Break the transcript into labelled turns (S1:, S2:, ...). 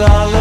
S1: la la